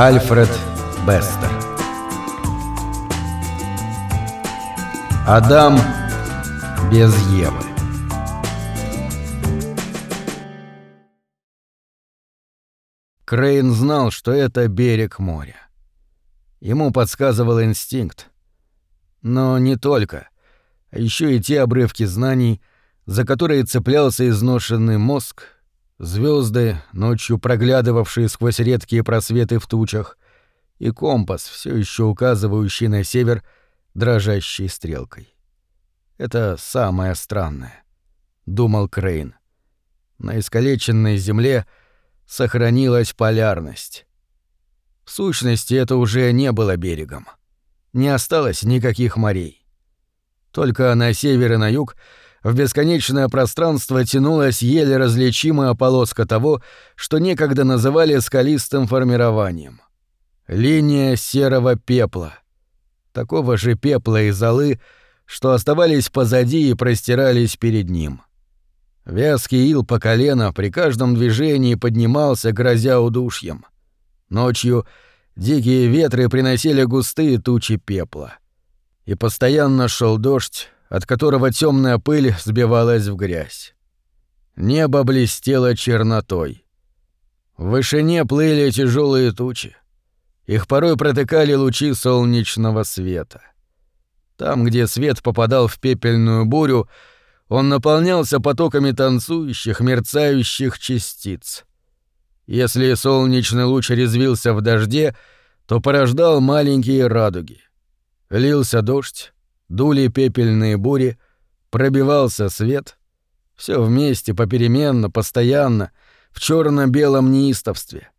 Альфред Бестер Адам без Евы Крейн знал, что это берег моря. Ему подсказывал инстинкт. Но не только, а еще и те обрывки знаний, за которые цеплялся изношенный мозг, звезды, ночью проглядывавшие сквозь редкие просветы в тучах, и компас, все еще указывающий на север дрожащей стрелкой. Это самое странное, думал Крейн. На искалеченной земле сохранилась полярность. В сущности, это уже не было берегом. Не осталось никаких морей. Только на север и на юг в бесконечное пространство тянулась еле различимая полоска того, что некогда называли скалистым формированием. Линия серого пепла. Такого же пепла и золы, что оставались позади и простирались перед ним. Вязкий ил по колено при каждом движении поднимался, грозя удушьем. Ночью дикие ветры приносили густые тучи пепла. И постоянно шел дождь, от которого темная пыль сбивалась в грязь. Небо блестело чернотой. В вышине плыли тяжелые тучи. Их порой протыкали лучи солнечного света. Там, где свет попадал в пепельную бурю, он наполнялся потоками танцующих, мерцающих частиц. Если солнечный луч резвился в дожде, то порождал маленькие радуги. Лился дождь, дули пепельные бури, пробивался свет. Все вместе, попеременно, постоянно, в черно белом неистовстве.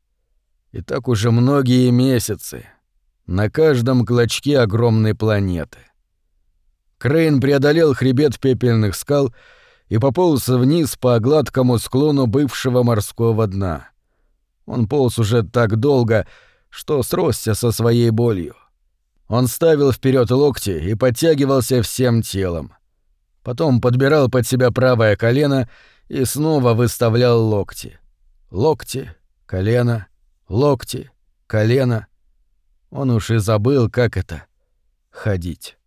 И так уже многие месяцы, на каждом клочке огромной планеты. Крейн преодолел хребет пепельных скал и пополз вниз по гладкому склону бывшего морского дна. Он полз уже так долго, что сросся со своей болью. Он ставил вперед локти и подтягивался всем телом. Потом подбирал под себя правое колено и снова выставлял локти. Локти, колено, локти, колено. Он уж и забыл, как это — ходить.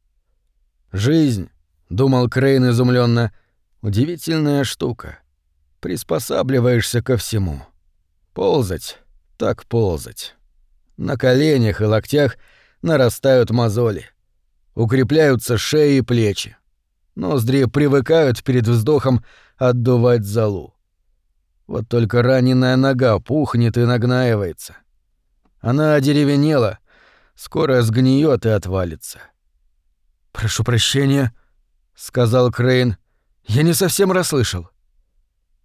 «Жизнь», — думал Крейн изумленно, — «удивительная штука. Приспосабливаешься ко всему. Ползать, так ползать. На коленях и локтях — нарастают мозоли. Укрепляются шеи и плечи. Ноздри привыкают перед вздохом отдувать залу. Вот только раненая нога пухнет и нагнаивается. Она одеревенела, скоро сгниет и отвалится. «Прошу прощения», — сказал Крейн. «Я не совсем расслышал».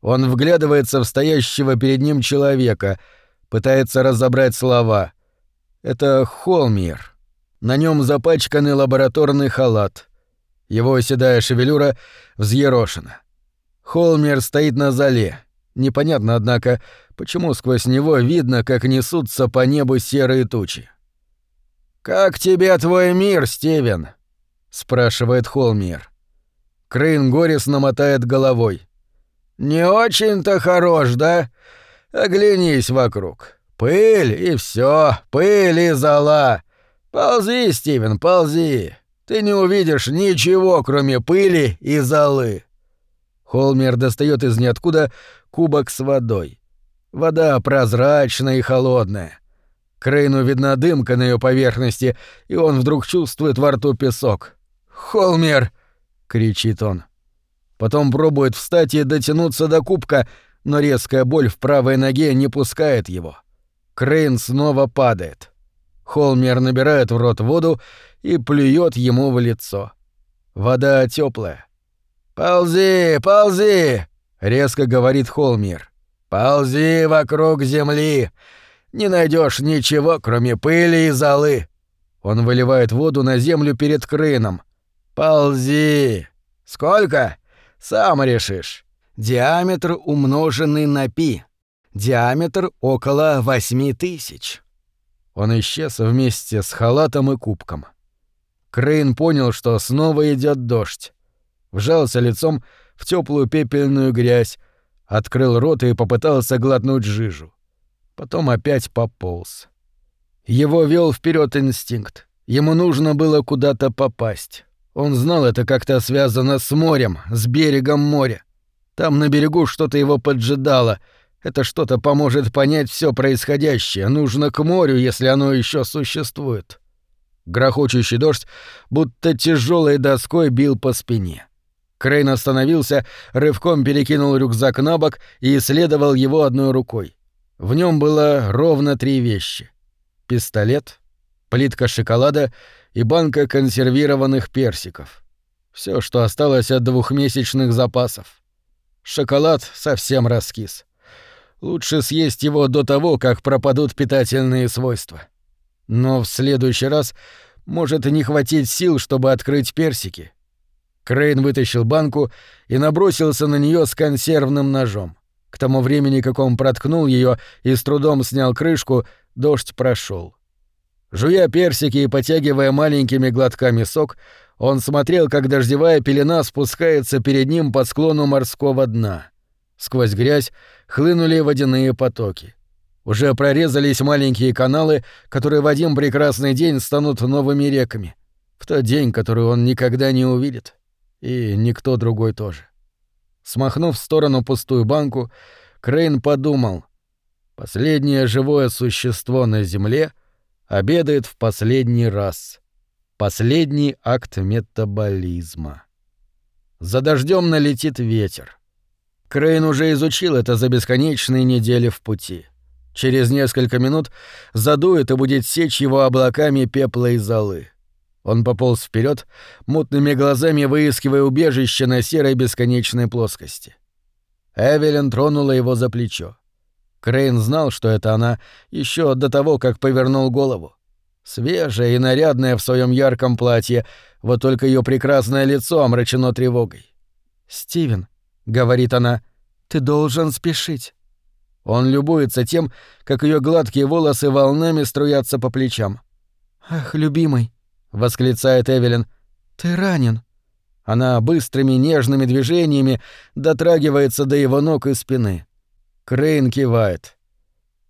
Он вглядывается в стоящего перед ним человека, пытается разобрать слова. Это Холмир. На нем запачканный лабораторный халат. Его седая шевелюра взъерошена. Холмер стоит на зале. Непонятно, однако, почему сквозь него видно, как несутся по небу серые тучи. «Как тебе твой мир, Стивен?» — спрашивает Холмер. Крейн горестно мотает головой. «Не очень-то хорош, да? Оглянись вокруг. Пыль и все, пыль и зола. Ползи, Стивен, ползи. Ты не увидишь ничего, кроме пыли и золы. Холмер достает из ниоткуда кубок с водой. Вода прозрачная и холодная. Крейну видна дымка на ее поверхности, и он вдруг чувствует во рту песок. «Холмер!» — кричит он. Потом пробует встать и дотянуться до кубка, но резкая боль в правой ноге не пускает его. Крейн снова падает. Холмер набирает в рот воду и плюет ему в лицо. Вода теплая. «Ползи, ползи!» — резко говорит Холмер. «Ползи вокруг земли! Не найдешь ничего, кроме пыли и золы!» Он выливает воду на землю перед Крейном. «Ползи! Сколько? Сам решишь. Диаметр умноженный на пи диаметр около восьми тысяч. Он исчез вместе с халатом и кубком. Крейн понял, что снова идет дождь. Вжался лицом в теплую пепельную грязь, открыл рот и попытался глотнуть жижу. Потом опять пополз. Его вел вперед инстинкт. Ему нужно было куда-то попасть. Он знал это как-то связано с морем, с берегом моря. Там на берегу что-то его поджидало. Это что-то поможет понять все происходящее. Нужно к морю, если оно еще существует. Грохочущий дождь будто тяжелой доской бил по спине. Крейн остановился, рывком перекинул рюкзак на бок и исследовал его одной рукой. В нем было ровно три вещи. Пистолет, плитка шоколада и банка консервированных персиков. Все, что осталось от двухмесячных запасов. Шоколад совсем раскис. Лучше съесть его до того, как пропадут питательные свойства. Но в следующий раз может не хватить сил, чтобы открыть персики. Крейн вытащил банку и набросился на нее с консервным ножом. К тому времени, как он проткнул ее и с трудом снял крышку, дождь прошел. Жуя персики и потягивая маленькими глотками сок, он смотрел, как дождевая пелена спускается перед ним по склону морского дна. Сквозь грязь хлынули водяные потоки. Уже прорезались маленькие каналы, которые в один прекрасный день станут новыми реками. В тот день, который он никогда не увидит. И никто другой тоже. Смахнув в сторону пустую банку, Крейн подумал. Последнее живое существо на Земле обедает в последний раз. Последний акт метаболизма. За дождем налетит ветер. Крейн уже изучил это за бесконечные недели в пути. Через несколько минут задует и будет сечь его облаками пепла и золы. Он пополз вперед, мутными глазами выискивая убежище на серой бесконечной плоскости. Эвелин тронула его за плечо. Крейн знал, что это она еще до того, как повернул голову. Свежая и нарядная в своем ярком платье, вот только ее прекрасное лицо омрачено тревогой. «Стивен», — говорит она, — «ты должен спешить». Он любуется тем, как ее гладкие волосы волнами струятся по плечам. «Ах, любимый», — восклицает Эвелин, — «ты ранен». Она быстрыми нежными движениями дотрагивается до его ног и спины. Крейн кивает.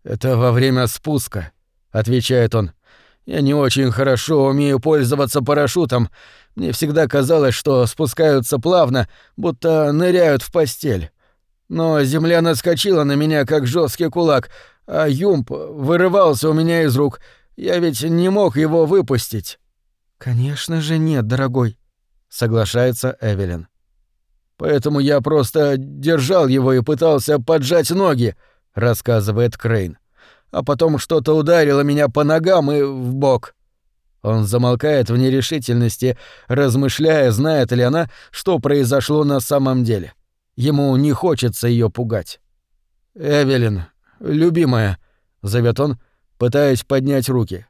«Это во время спуска», — отвечает он. «Я не очень хорошо умею пользоваться парашютом. Мне всегда казалось, что спускаются плавно, будто ныряют в постель. Но земля наскочила на меня, как жесткий кулак, а юмп вырывался у меня из рук. Я ведь не мог его выпустить». «Конечно же нет, дорогой», — соглашается Эвелин. Поэтому я просто держал его и пытался поджать ноги, рассказывает Крейн. А потом что-то ударило меня по ногам и в бок. Он замолкает в нерешительности, размышляя, знает ли она, что произошло на самом деле. Ему не хочется ее пугать. «Эвелин, любимая», — зовет он, пытаясь поднять руки.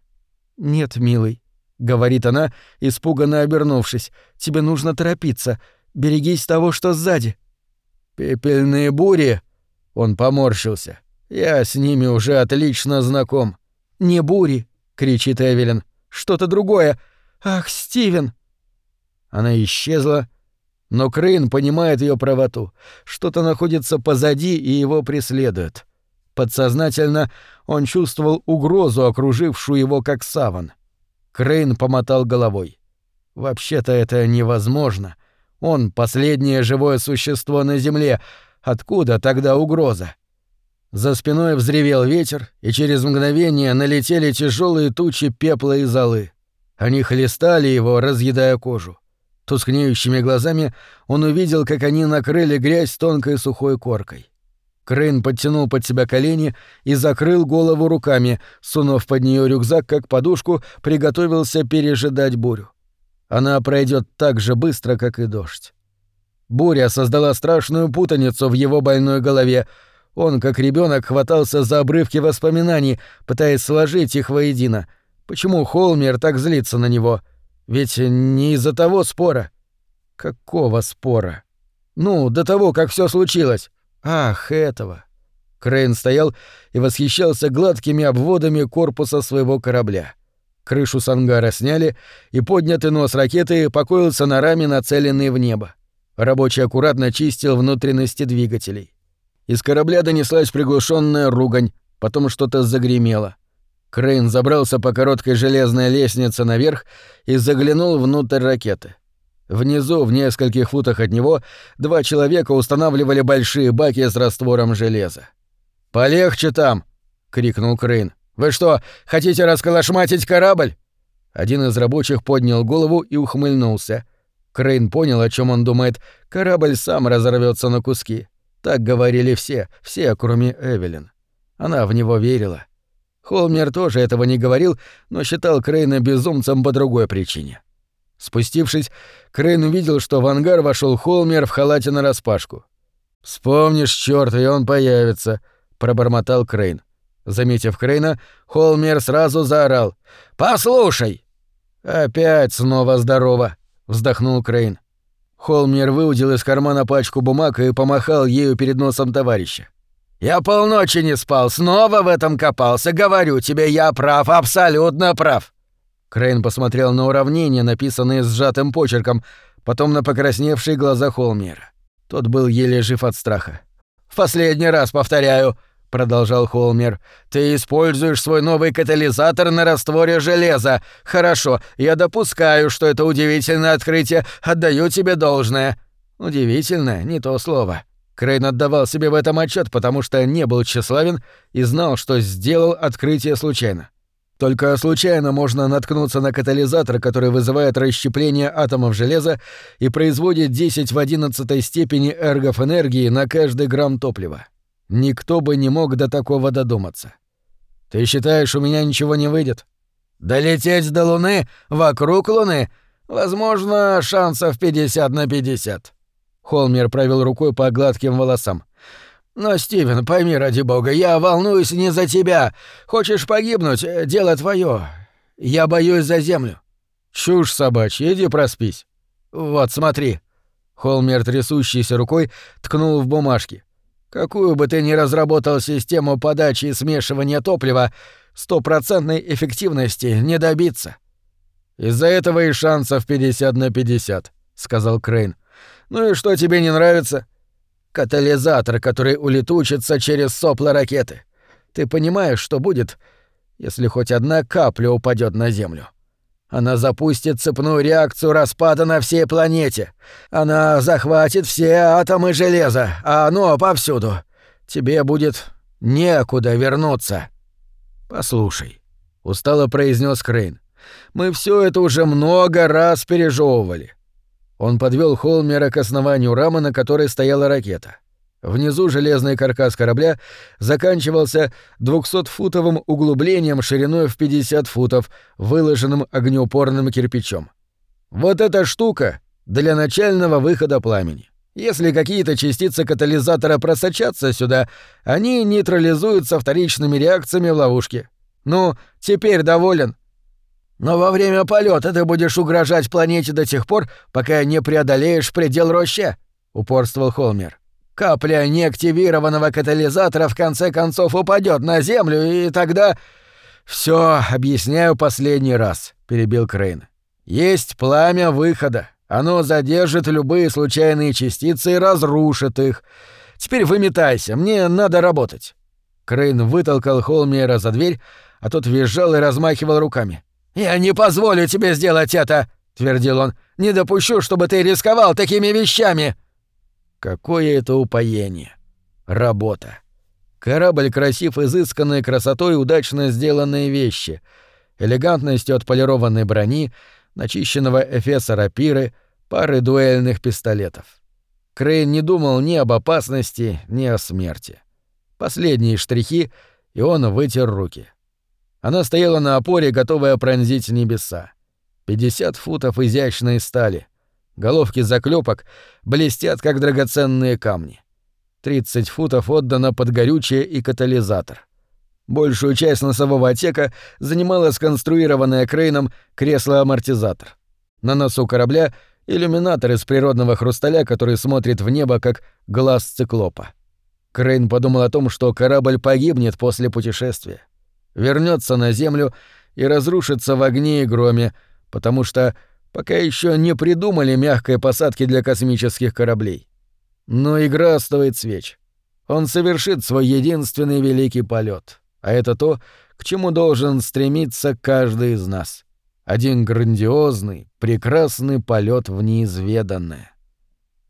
«Нет, милый», — говорит она, испуганно обернувшись, — «тебе нужно торопиться. Берегись того, что сзади». «Пепельные бури?» Он поморщился. «Я с ними уже отлично знаком». «Не бури!» — кричит Эвелин. «Что-то другое! Ах, Стивен!» Она исчезла, но Крейн понимает ее правоту. Что-то находится позади и его преследует. Подсознательно он чувствовал угрозу, окружившую его как саван. Крейн помотал головой. «Вообще-то это невозможно. Он — последнее живое существо на Земле. Откуда тогда угроза? За спиной взревел ветер, и через мгновение налетели тяжелые тучи пепла и золы. Они хлестали его, разъедая кожу. Тускнеющими глазами он увидел, как они накрыли грязь тонкой сухой коркой. Крейн подтянул под себя колени и закрыл голову руками, сунув под нее рюкзак как подушку, приготовился пережидать бурю. Она пройдет так же быстро, как и дождь. Буря создала страшную путаницу в его больной голове. Он, как ребенок, хватался за обрывки воспоминаний, пытаясь сложить их воедино. Почему Холмер так злится на него? Ведь не из-за того спора. Какого спора? Ну, до того, как все случилось. Ах, этого. Крейн стоял и восхищался гладкими обводами корпуса своего корабля. Крышу с ангара сняли, и поднятый нос ракеты покоился на раме, нацеленной в небо. Рабочий аккуратно чистил внутренности двигателей. Из корабля донеслась приглушенная ругань, потом что-то загремело. Крейн забрался по короткой железной лестнице наверх и заглянул внутрь ракеты. Внизу, в нескольких футах от него, два человека устанавливали большие баки с раствором железа. «Полегче там!» — крикнул Крейн. «Вы что, хотите расколошматить корабль?» Один из рабочих поднял голову и ухмыльнулся. Крейн понял, о чем он думает. Корабль сам разорвется на куски. Так говорили все, все, кроме Эвелин. Она в него верила. Холмер тоже этого не говорил, но считал Крейна безумцем по другой причине. Спустившись, Крейн увидел, что в ангар вошел Холмер в халате нараспашку. «Вспомнишь чёрта, и он появится», — пробормотал Крейн. Заметив Крейна, Холмер сразу заорал. «Послушай!» «Опять снова здорово», — вздохнул Крейн. Холмер выудил из кармана пачку бумаг и помахал ею перед носом товарища. «Я полночи не спал, снова в этом копался. Говорю тебе, я прав, абсолютно прав. Крейн посмотрел на уравнение, написанное сжатым почерком, потом на покрасневшие глаза Холмера. Тот был еле жив от страха. «В последний раз повторяю», — продолжал Холмер, — «ты используешь свой новый катализатор на растворе железа. Хорошо, я допускаю, что это удивительное открытие, отдаю тебе должное». «Удивительное — не то слово». Крейн отдавал себе в этом отчет, потому что не был тщеславен и знал, что сделал открытие случайно. Только случайно можно наткнуться на катализатор, который вызывает расщепление атомов железа и производит 10 в 11 степени эргов энергии на каждый грамм топлива. Никто бы не мог до такого додуматься. Ты считаешь, у меня ничего не выйдет? Долететь до Луны, вокруг Луны, возможно, шансов 50 на 50. Холмер провел рукой по гладким волосам. «Но, Стивен, пойми, ради бога, я волнуюсь не за тебя. Хочешь погибнуть — дело твое. Я боюсь за землю». «Чушь собачья, иди проспись». «Вот, смотри». Холмер, трясущейся рукой, ткнул в бумажки. «Какую бы ты ни разработал систему подачи и смешивания топлива, стопроцентной эффективности не добиться». «Из-за этого и шансов 50 на 50», — сказал Крейн. «Ну и что тебе не нравится?» Катализатор, который улетучится через сопла ракеты. Ты понимаешь, что будет, если хоть одна капля упадет на Землю? Она запустит цепную реакцию распада на всей планете. Она захватит все атомы железа, а оно повсюду. Тебе будет некуда вернуться. Послушай, устало произнес Крейн. Мы все это уже много раз пережевывали. Он подвел Холмера к основанию рамы, на которой стояла ракета. Внизу железный каркас корабля заканчивался 200-футовым углублением шириной в 50 футов, выложенным огнеупорным кирпичом. Вот эта штука для начального выхода пламени. Если какие-то частицы катализатора просочатся сюда, они нейтрализуются вторичными реакциями в ловушке. Ну, теперь доволен. Но во время полета ты будешь угрожать планете до тех пор, пока не преодолеешь предел роща, упорствовал Холмер. Капля неактивированного катализатора в конце концов упадет на Землю, и тогда... Все объясняю последний раз, перебил Крейн. Есть пламя выхода. Оно задержит любые случайные частицы и разрушит их. Теперь выметайся, мне надо работать. Крейн вытолкал Холмера за дверь, а тот визжал и размахивал руками. «Я не позволю тебе сделать это!» — твердил он. «Не допущу, чтобы ты рисковал такими вещами!» Какое это упоение! Работа! Корабль красив изысканной красотой удачно сделанные вещи, элегантностью отполированной брони, начищенного эфеса рапиры, пары дуэльных пистолетов. Крейн не думал ни об опасности, ни о смерти. Последние штрихи, и он вытер руки. Она стояла на опоре, готовая пронзить небеса. 50 футов изящной стали. Головки заклепок блестят, как драгоценные камни. 30 футов отдано под горючее и катализатор. Большую часть носового отсека занимало сконструированное Крейном кресло-амортизатор. На носу корабля — иллюминатор из природного хрусталя, который смотрит в небо, как глаз циклопа. Крейн подумал о том, что корабль погибнет после путешествия вернется на Землю и разрушится в огне и громе, потому что пока еще не придумали мягкой посадки для космических кораблей. Но игра стоит свеч. Он совершит свой единственный великий полет, а это то, к чему должен стремиться каждый из нас. Один грандиозный, прекрасный полет в неизведанное.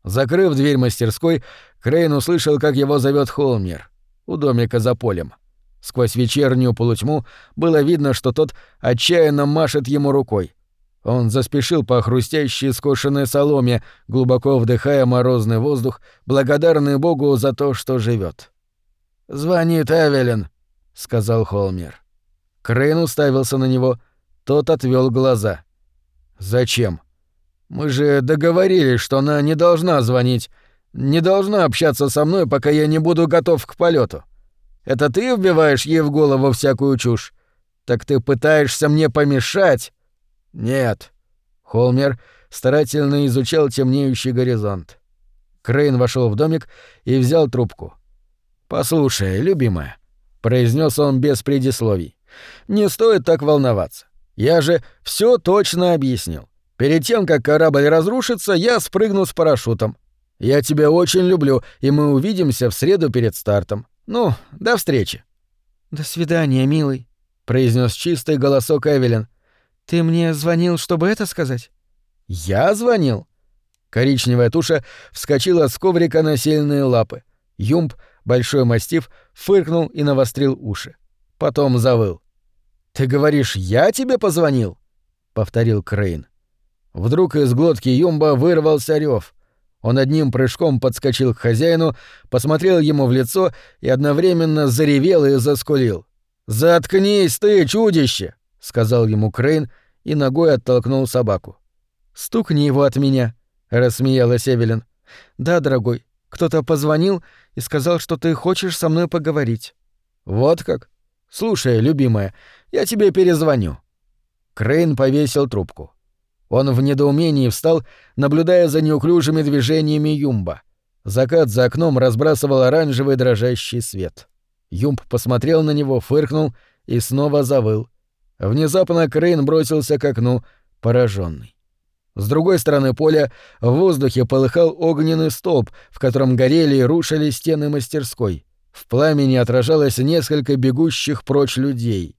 Закрыв дверь мастерской, Крейн услышал, как его зовет Холмер у домика за полем. Сквозь вечернюю полутьму было видно, что тот отчаянно машет ему рукой. Он заспешил по хрустящей скошенной соломе, глубоко вдыхая морозный воздух, благодарный Богу за то, что живет. «Звонит Эвелин», — сказал Холмер. Крейн уставился на него, тот отвел глаза. «Зачем? Мы же договорились, что она не должна звонить, не должна общаться со мной, пока я не буду готов к полету. Это ты вбиваешь ей в голову всякую чушь? Так ты пытаешься мне помешать?» «Нет». Холмер старательно изучал темнеющий горизонт. Крейн вошел в домик и взял трубку. «Послушай, любимая», — произнес он без предисловий, — «не стоит так волноваться. Я же все точно объяснил. Перед тем, как корабль разрушится, я спрыгну с парашютом. Я тебя очень люблю, и мы увидимся в среду перед стартом. Ну, до встречи». «До свидания, милый», — произнес чистый голосок Эвелин. «Ты мне звонил, чтобы это сказать?» «Я звонил?» Коричневая туша вскочила с коврика на сильные лапы. Юмб, большой мастиф, фыркнул и навострил уши. Потом завыл. «Ты говоришь, я тебе позвонил?» — повторил Крейн. Вдруг из глотки Юмба вырвался рев. Он одним прыжком подскочил к хозяину, посмотрел ему в лицо и одновременно заревел и заскулил. «Заткнись ты, чудище!» — сказал ему Крейн и ногой оттолкнул собаку. «Стукни его от меня», — рассмеялась Эвелин. «Да, дорогой, кто-то позвонил и сказал, что ты хочешь со мной поговорить». «Вот как? Слушай, любимая, я тебе перезвоню». Крейн повесил трубку. Он в недоумении встал, наблюдая за неуклюжими движениями Юмба. Закат за окном разбрасывал оранжевый дрожащий свет. Юмб посмотрел на него, фыркнул и снова завыл. Внезапно Крейн бросился к окну, пораженный. С другой стороны поля в воздухе полыхал огненный столб, в котором горели и рушили стены мастерской. В пламени отражалось несколько бегущих прочь людей.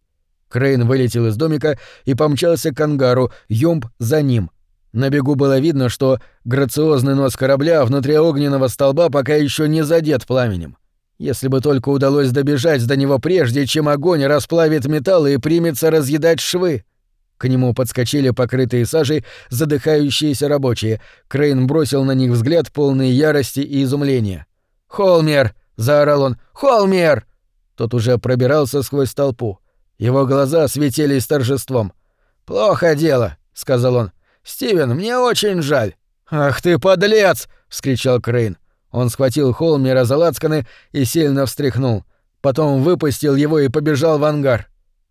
Крейн вылетел из домика и помчался к ангару, Юмб за ним. На бегу было видно, что грациозный нос корабля внутри огненного столба пока еще не задет пламенем. Если бы только удалось добежать до него прежде, чем огонь расплавит металл и примется разъедать швы. К нему подскочили покрытые сажей задыхающиеся рабочие. Крейн бросил на них взгляд полный ярости и изумления. «Холмер!» — заорал он. «Холмер!» Тот уже пробирался сквозь толпу. Его глаза светились торжеством. «Плохо дело», — сказал он. «Стивен, мне очень жаль». «Ах ты, подлец!» — вскричал Крейн. Он схватил Холмера за лацканы и сильно встряхнул. Потом выпустил его и побежал в ангар.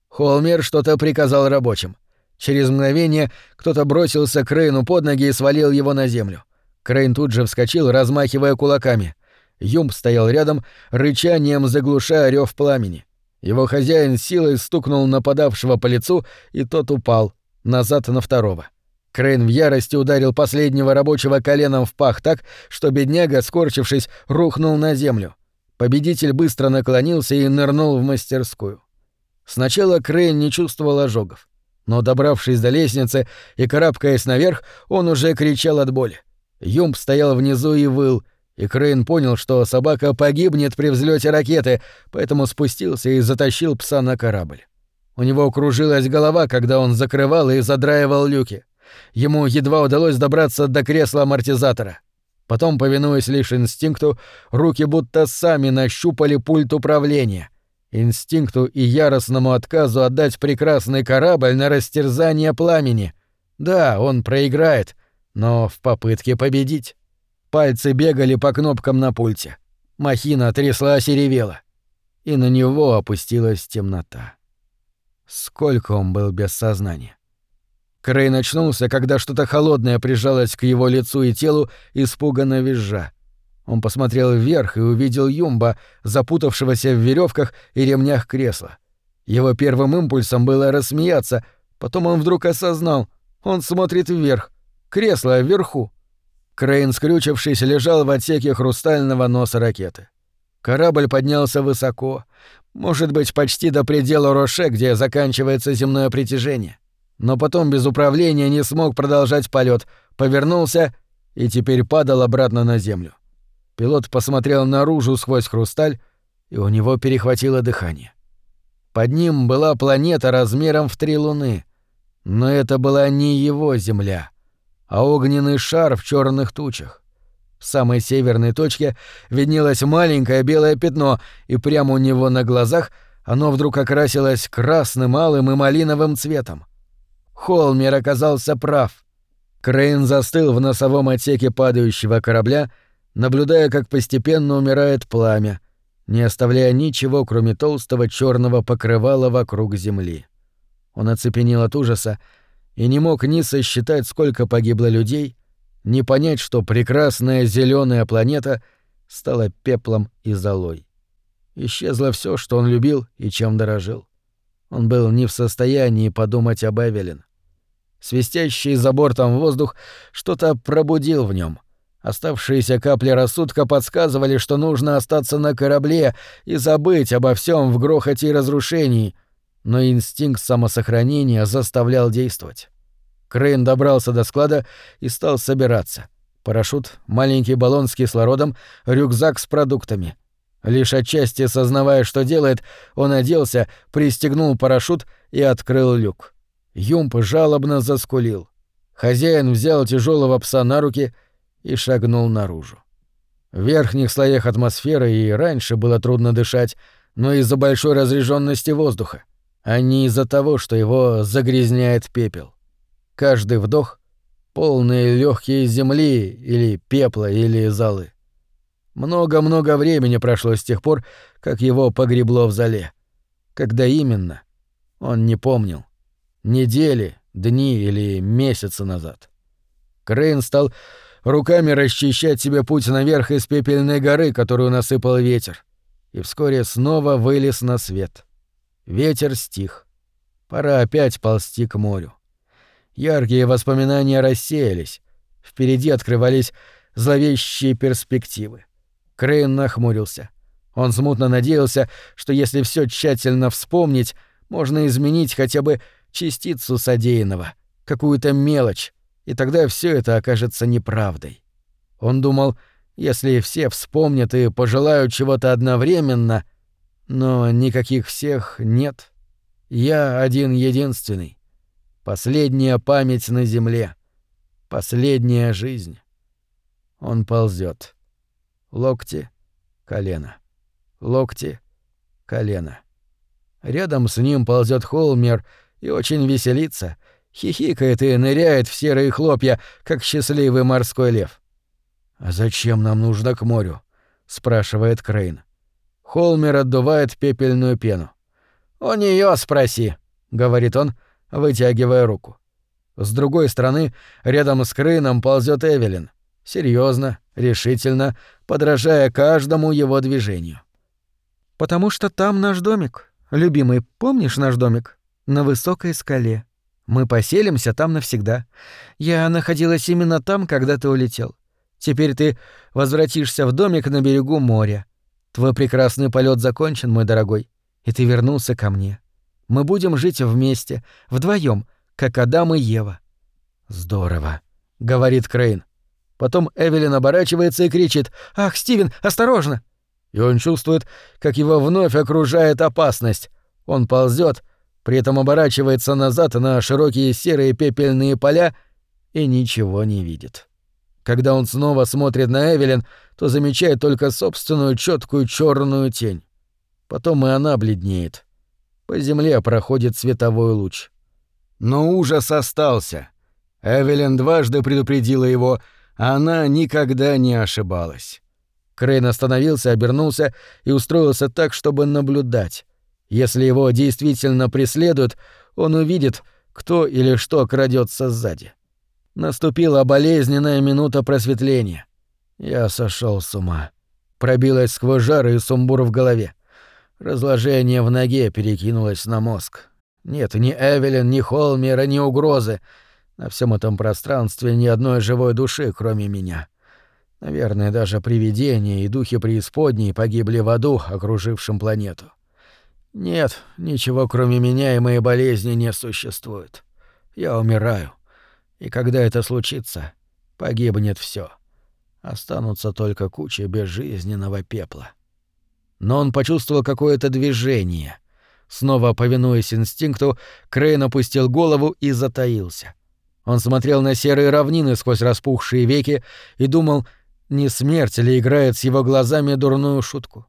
Холмер что-то приказал рабочим. Через мгновение кто-то бросился Крейну под ноги и свалил его на землю. Крейн тут же вскочил, размахивая кулаками. Юмб стоял рядом, рычанием заглушая рев пламени. Его хозяин с силой стукнул нападавшего по лицу, и тот упал, назад на второго. Крейн в ярости ударил последнего рабочего коленом в пах так, что бедняга, скорчившись, рухнул на землю. Победитель быстро наклонился и нырнул в мастерскую. Сначала Крейн не чувствовал ожогов, но, добравшись до лестницы и карабкаясь наверх, он уже кричал от боли. Юмб стоял внизу и выл — и Крейн понял, что собака погибнет при взлете ракеты, поэтому спустился и затащил пса на корабль. У него кружилась голова, когда он закрывал и задраивал люки. Ему едва удалось добраться до кресла амортизатора. Потом, повинуясь лишь инстинкту, руки будто сами нащупали пульт управления. Инстинкту и яростному отказу отдать прекрасный корабль на растерзание пламени. Да, он проиграет, но в попытке победить. Пальцы бегали по кнопкам на пульте. Махина тряслась и ревела. И на него опустилась темнота. Сколько он был без сознания. Крей очнулся, когда что-то холодное прижалось к его лицу и телу, испуганно визжа. Он посмотрел вверх и увидел Юмба, запутавшегося в веревках и ремнях кресла. Его первым импульсом было рассмеяться, потом он вдруг осознал — он смотрит вверх, кресло вверху. Крейн, скрючившись, лежал в отсеке хрустального носа ракеты. Корабль поднялся высоко. Может быть, почти до предела Роше, где заканчивается земное притяжение. Но потом без управления не смог продолжать полет, повернулся и теперь падал обратно на землю. Пилот посмотрел наружу сквозь хрусталь, и у него перехватило дыхание. Под ним была планета размером в три луны, но это была не его Земля, а огненный шар в черных тучах. В самой северной точке виднелось маленькое белое пятно, и прямо у него на глазах оно вдруг окрасилось красным, алым и малиновым цветом. Холмер оказался прав. Крейн застыл в носовом отсеке падающего корабля, наблюдая, как постепенно умирает пламя, не оставляя ничего, кроме толстого черного покрывала вокруг земли. Он оцепенел от ужаса и не мог ни сосчитать, сколько погибло людей, ни понять, что прекрасная зеленая планета стала пеплом и золой. Исчезло все, что он любил и чем дорожил. Он был не в состоянии подумать об Эвелин. Свистящий за бортом воздух что-то пробудил в нем. Оставшиеся капли рассудка подсказывали, что нужно остаться на корабле и забыть обо всем в грохоте и разрушении, но инстинкт самосохранения заставлял действовать. Крейн добрался до склада и стал собираться. Парашют, маленький баллон с кислородом, рюкзак с продуктами. Лишь отчасти сознавая, что делает, он оделся, пристегнул парашют и открыл люк. Юмп жалобно заскулил. Хозяин взял тяжелого пса на руки и шагнул наружу. В верхних слоях атмосферы и раньше было трудно дышать, но из-за большой разреженности воздуха, а не из-за того, что его загрязняет пепел. Каждый вдох — полные легкие земли или пепла или золы. Много-много времени прошло с тех пор, как его погребло в зале. Когда именно, он не помнил недели, дни или месяцы назад. Крейн стал руками расчищать себе путь наверх из пепельной горы, которую насыпал ветер, и вскоре снова вылез на свет. Ветер стих. Пора опять ползти к морю. Яркие воспоминания рассеялись. Впереди открывались зловещие перспективы. Крейн нахмурился. Он смутно надеялся, что если все тщательно вспомнить, можно изменить хотя бы частицу содеянного, какую-то мелочь, и тогда все это окажется неправдой. Он думал, если все вспомнят и пожелают чего-то одновременно, но никаких всех нет. Я один-единственный. Последняя память на земле. Последняя жизнь. Он ползет. Локти, колено. Локти, колено. Рядом с ним ползет Холмер и очень веселится, хихикает и ныряет в серые хлопья, как счастливый морской лев. «А зачем нам нужно к морю?» — спрашивает Крейн. Холмер отдувает пепельную пену. «У нее спроси», — говорит он, вытягивая руку. С другой стороны, рядом с Крейном ползет Эвелин. серьезно, решительно, подражая каждому его движению. «Потому что там наш домик. Любимый, помнишь наш домик?» На высокой скале. Мы поселимся там навсегда. Я находилась именно там, когда ты улетел. Теперь ты возвратишься в домик на берегу моря. Твой прекрасный полет закончен, мой дорогой, и ты вернулся ко мне. Мы будем жить вместе, вдвоем, как Адам и Ева. Здорово, говорит Крейн. Потом Эвелин оборачивается и кричит: "Ах, Стивен, осторожно!" И он чувствует, как его вновь окружает опасность. Он ползет, при этом оборачивается назад на широкие серые пепельные поля и ничего не видит. Когда он снова смотрит на Эвелин, то замечает только собственную четкую черную тень. Потом и она бледнеет. По земле проходит световой луч. Но ужас остался. Эвелин дважды предупредила его, а она никогда не ошибалась. Крейн остановился, обернулся и устроился так, чтобы наблюдать. Если его действительно преследуют, он увидит, кто или что крадется сзади. Наступила болезненная минута просветления. Я сошел с ума. Пробилась сквозь жар и сумбур в голове. Разложение в ноге перекинулось на мозг. Нет ни Эвелин, ни Холмера, ни угрозы. На всем этом пространстве ни одной живой души, кроме меня. Наверное, даже привидения и духи преисподней погибли в аду, окружившем планету. Нет, ничего кроме меня и моей болезни не существует. Я умираю. И когда это случится, погибнет все. Останутся только куча безжизненного пепла. Но он почувствовал какое-то движение. Снова повинуясь инстинкту, Крейн опустил голову и затаился. Он смотрел на серые равнины сквозь распухшие веки и думал, не смерть ли играет с его глазами дурную шутку.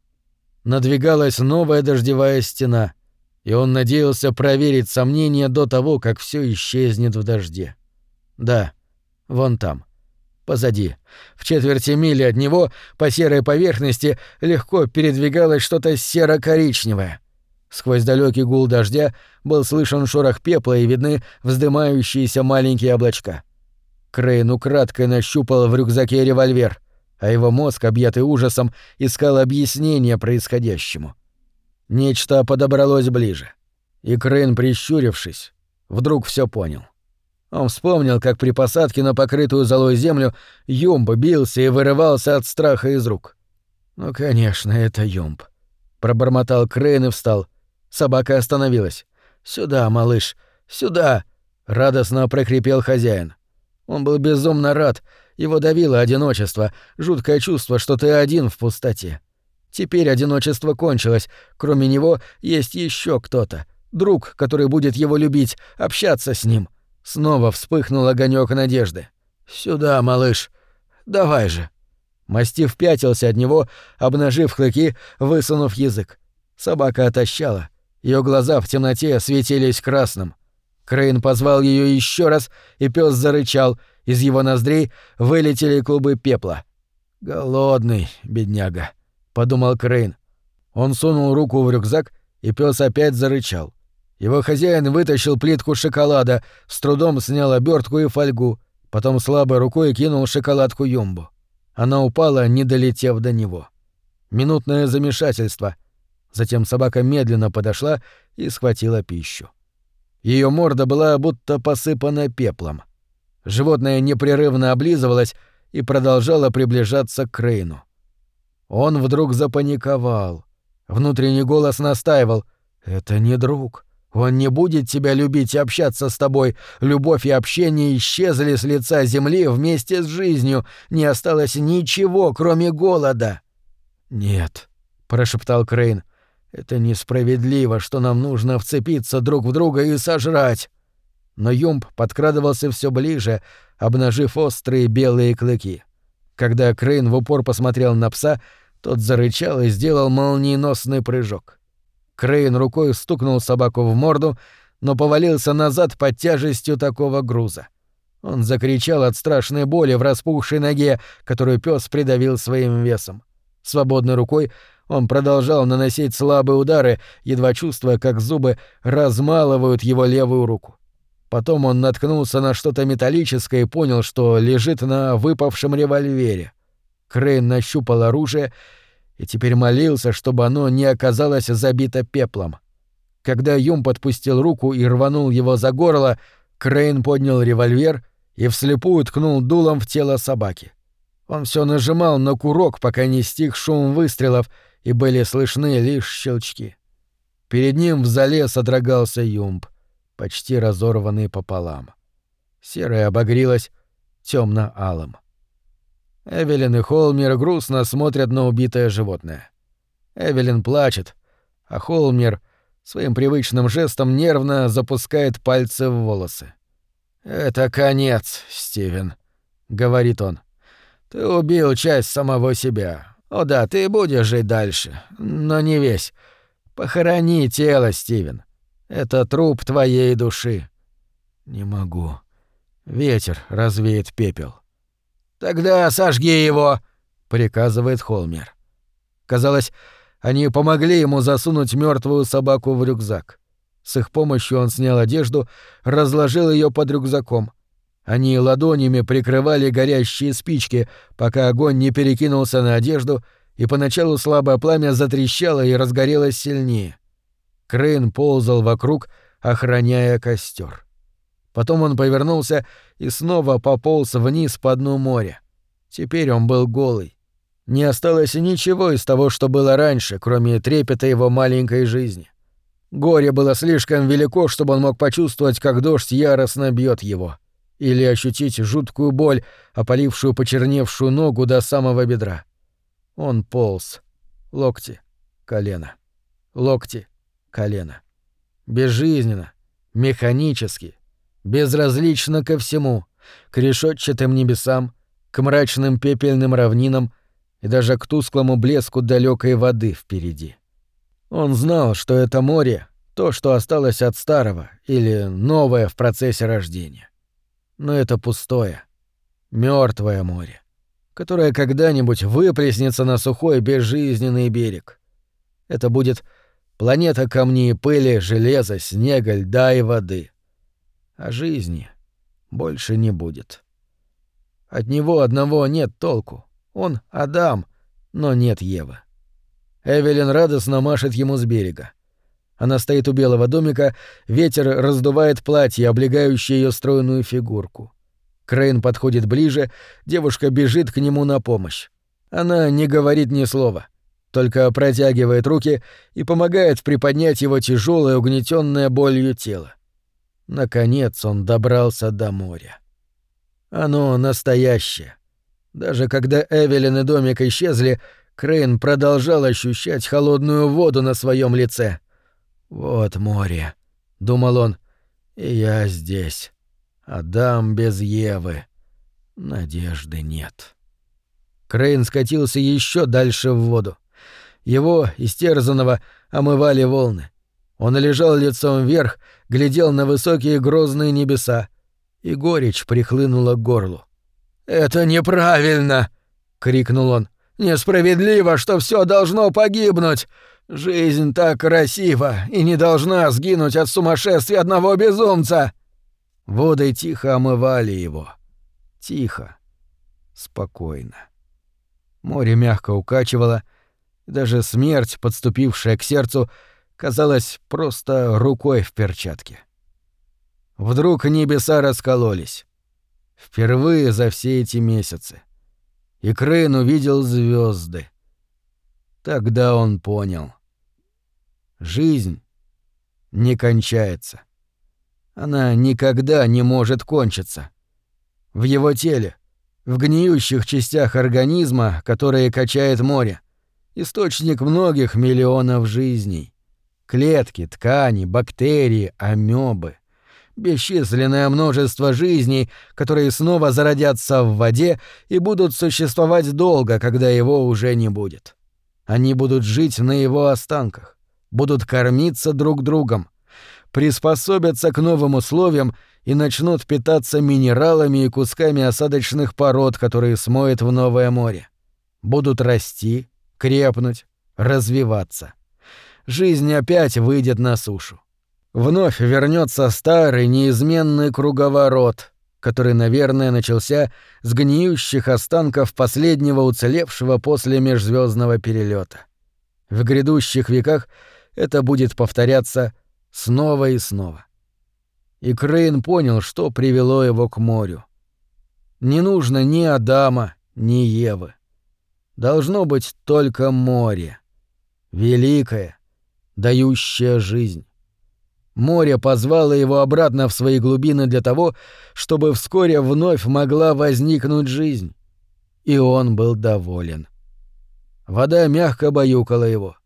Надвигалась новая дождевая стена, и он надеялся проверить сомнения до того, как все исчезнет в дожде. Да, вон там, позади, в четверти мили от него, по серой поверхности, легко передвигалось что-то серо-коричневое. Сквозь далекий гул дождя был слышен шорох пепла и видны вздымающиеся маленькие облачка. Крейн украдкой нащупал в рюкзаке револьвер, а его мозг, объятый ужасом, искал объяснение происходящему. Нечто подобралось ближе. И Крейн, прищурившись, вдруг все понял. Он вспомнил, как при посадке на покрытую золой землю Юмб бился и вырывался от страха из рук. «Ну, конечно, это Юмб», — пробормотал Крейн и встал — Собака остановилась. «Сюда, малыш, сюда!» — радостно прокрепел хозяин. Он был безумно рад, его давило одиночество, жуткое чувство, что ты один в пустоте. Теперь одиночество кончилось, кроме него есть еще кто-то, друг, который будет его любить, общаться с ним. Снова вспыхнул огонек надежды. «Сюда, малыш, давай же!» Мастив пятился от него, обнажив клыки, высунув язык. Собака отощала. Ее глаза в темноте светились красным. Крейн позвал ее еще раз, и пес зарычал. Из его ноздрей вылетели клубы пепла. «Голодный, бедняга», — подумал Крейн. Он сунул руку в рюкзак, и пес опять зарычал. Его хозяин вытащил плитку шоколада, с трудом снял обертку и фольгу, потом слабой рукой кинул шоколадку Юмбу. Она упала, не долетев до него. Минутное замешательство — Затем собака медленно подошла и схватила пищу. Ее морда была будто посыпана пеплом. Животное непрерывно облизывалось и продолжало приближаться к Крейну. Он вдруг запаниковал. Внутренний голос настаивал. «Это не друг. Он не будет тебя любить и общаться с тобой. Любовь и общение исчезли с лица земли вместе с жизнью. Не осталось ничего, кроме голода». «Нет», — прошептал Крейн. Это несправедливо, что нам нужно вцепиться друг в друга и сожрать. Но Юмб подкрадывался все ближе, обнажив острые белые клыки. Когда Крейн в упор посмотрел на пса, тот зарычал и сделал молниеносный прыжок. Крейн рукой стукнул собаку в морду, но повалился назад под тяжестью такого груза. Он закричал от страшной боли в распухшей ноге, которую пес придавил своим весом. Свободной рукой он продолжал наносить слабые удары, едва чувствуя, как зубы размалывают его левую руку. Потом он наткнулся на что-то металлическое и понял, что лежит на выпавшем револьвере. Крейн нащупал оружие и теперь молился, чтобы оно не оказалось забито пеплом. Когда Юм подпустил руку и рванул его за горло, Крейн поднял револьвер и вслепую ткнул дулом в тело собаки. Он все нажимал на курок, пока не стих шум выстрелов — и были слышны лишь щелчки. Перед ним в зале содрогался юмб, почти разорванный пополам. Серое обогрилось темно алым Эвелин и Холмер грустно смотрят на убитое животное. Эвелин плачет, а Холмер своим привычным жестом нервно запускает пальцы в волосы. «Это конец, Стивен», — говорит он. «Ты убил часть самого себя, о да, ты будешь жить дальше, но не весь. Похорони тело, Стивен. Это труп твоей души. Не могу. Ветер развеет пепел. Тогда сожги его, приказывает Холмер. Казалось, они помогли ему засунуть мертвую собаку в рюкзак. С их помощью он снял одежду, разложил ее под рюкзаком, они ладонями прикрывали горящие спички, пока огонь не перекинулся на одежду, и поначалу слабое пламя затрещало и разгорелось сильнее. Крейн ползал вокруг, охраняя костер. Потом он повернулся и снова пополз вниз по дну моря. Теперь он был голый. Не осталось ничего из того, что было раньше, кроме трепета его маленькой жизни. Горе было слишком велико, чтобы он мог почувствовать, как дождь яростно бьет его. Или ощутить жуткую боль, опалившую почерневшую ногу до самого бедра. Он полз. Локти, колено. Локти, колено. Безжизненно, механически, безразлично ко всему, к решетчатым небесам, к мрачным пепельным равнинам и даже к тусклому блеску далекой воды впереди. Он знал, что это море — то, что осталось от старого или новое в процессе рождения. Но это пустое, мертвое море, которое когда-нибудь выплеснется на сухой безжизненный берег. Это будет планета камней и пыли, железа, снега, льда и воды. А жизни больше не будет. От него одного нет толку. Он Адам, но нет Евы. Эвелин радостно машет ему с берега. Она стоит у белого домика, ветер раздувает платье, облегающее ее стройную фигурку. Крейн подходит ближе, девушка бежит к нему на помощь. Она не говорит ни слова, только протягивает руки и помогает приподнять его тяжелое, угнетенное болью тело. Наконец он добрался до моря. Оно настоящее. Даже когда Эвелин и домик исчезли, Крейн продолжал ощущать холодную воду на своем лице. «Вот море», — думал он, — «и я здесь. Адам без Евы. Надежды нет». Крейн скатился еще дальше в воду. Его, истерзанного, омывали волны. Он лежал лицом вверх, глядел на высокие грозные небеса, и горечь прихлынула к горлу. «Это неправильно!» — крикнул он. «Несправедливо, что все должно погибнуть! Жизнь так красива и не должна сгинуть от сумасшествия одного безумца!» Воды тихо омывали его. Тихо. Спокойно. Море мягко укачивало, даже смерть, подступившая к сердцу, казалась просто рукой в перчатке. Вдруг небеса раскололись. Впервые за все эти месяцы. И Крейн увидел звезды. Тогда он понял. Жизнь не кончается. Она никогда не может кончиться. В его теле, в гниющих частях организма, которые качает море, источник многих миллионов жизней. Клетки, ткани, бактерии, амебы бесчисленное множество жизней, которые снова зародятся в воде и будут существовать долго, когда его уже не будет. Они будут жить на его останках, будут кормиться друг другом, приспособятся к новым условиям и начнут питаться минералами и кусками осадочных пород, которые смоет в новое море. Будут расти, крепнуть, развиваться. Жизнь опять выйдет на сушу вновь вернется старый неизменный круговорот, который, наверное, начался с гниющих останков последнего уцелевшего после межзвездного перелета. В грядущих веках это будет повторяться снова и снова. И Крейн понял, что привело его к морю. Не нужно ни Адама, ни Евы. Должно быть только море. Великое, дающее жизнь. Море позвало его обратно в свои глубины для того, чтобы вскоре вновь могла возникнуть жизнь. И он был доволен. Вода мягко баюкала его.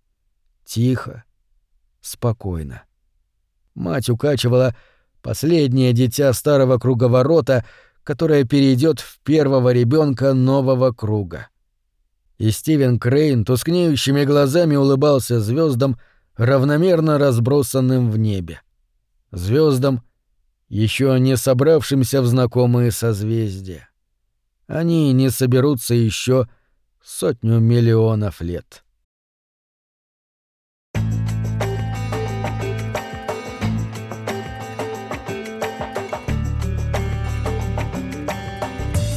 Тихо, спокойно. Мать укачивала последнее дитя старого круговорота, которое перейдет в первого ребенка нового круга. И Стивен Крейн тускнеющими глазами улыбался звездам, равномерно разбросанным в небе. Звездам, еще не собравшимся в знакомые созвездия. Они не соберутся еще сотню миллионов лет.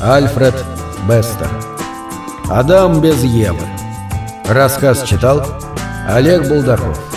Альфред Бестер. Адам без Евы Рассказ читал Олег Булдаков